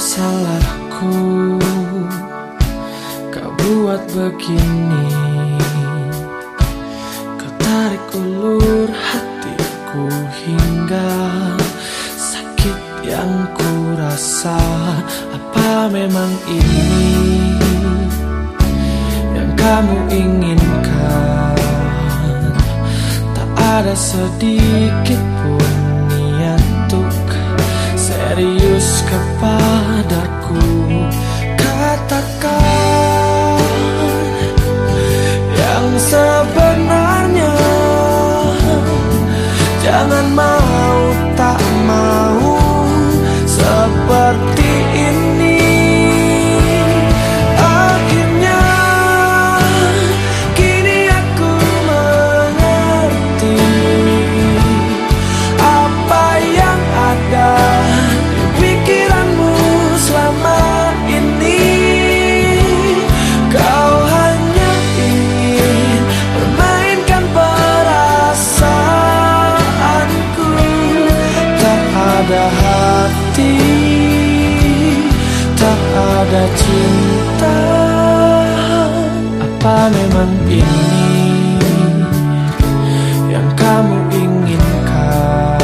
salahku Kau buat begini. Kau tarik ulur hatiku hingga Sakit yang ku rasa Apa memang ini Yang kamu inginkan? Tak ada sedikit terus kepadaku. ada cinta Apa memang ini Yang kamu inginkan?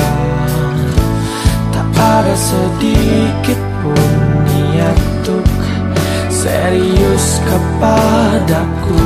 Tak ada sedikit pun niat untuk Serius kepadaku.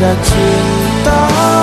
ada cinta.